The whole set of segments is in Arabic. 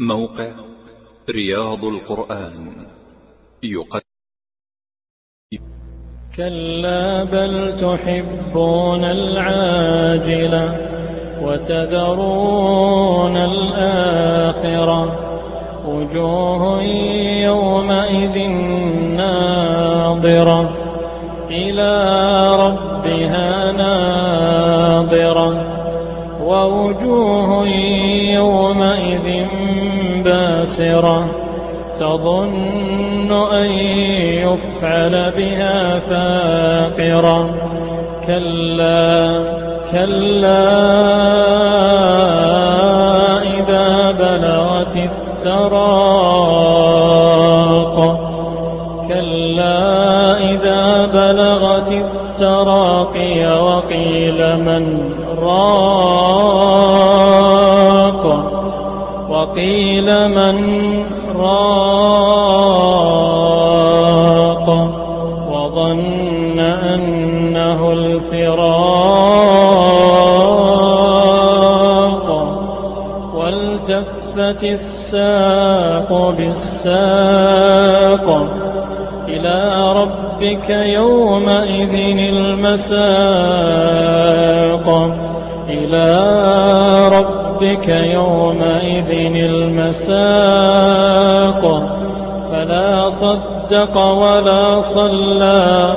موقع رياض القرآن. يقدم. كلا بل تحبون العاجلة وتذرون الآخرة. وجوه يومئذ ناظرة. إلى ربها ناظرة. ووجوه يومئذ باسرة تظن أن يفعل بها فاقرة كلا كلا إذا بلغت التراق. كلا إذا بلغت التراقي وقيل من راق. الفراق والتفت الساق بالساق إلى ربك يومئذ المساق إلى ربك يومئذ المساق فلا صدق ولا صلى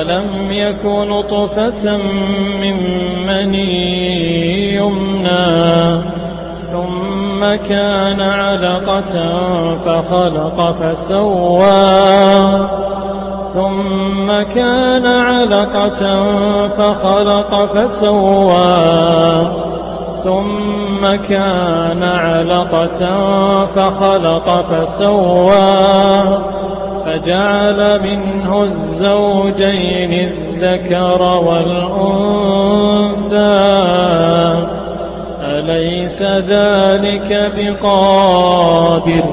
ألم يكن نطفة من مني يمنى ثم كان علقة فخلق فسوى ثم كان علقة فخلق فسوى ثم كان علقة فخلق فسوى فجعل منه الزوجين الذكر والأنثى. أليس ذلك بقادر؟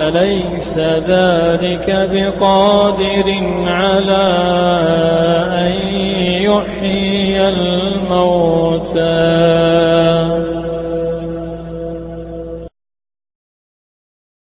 أليس ذلك بقادر على أن يحيي الموتى؟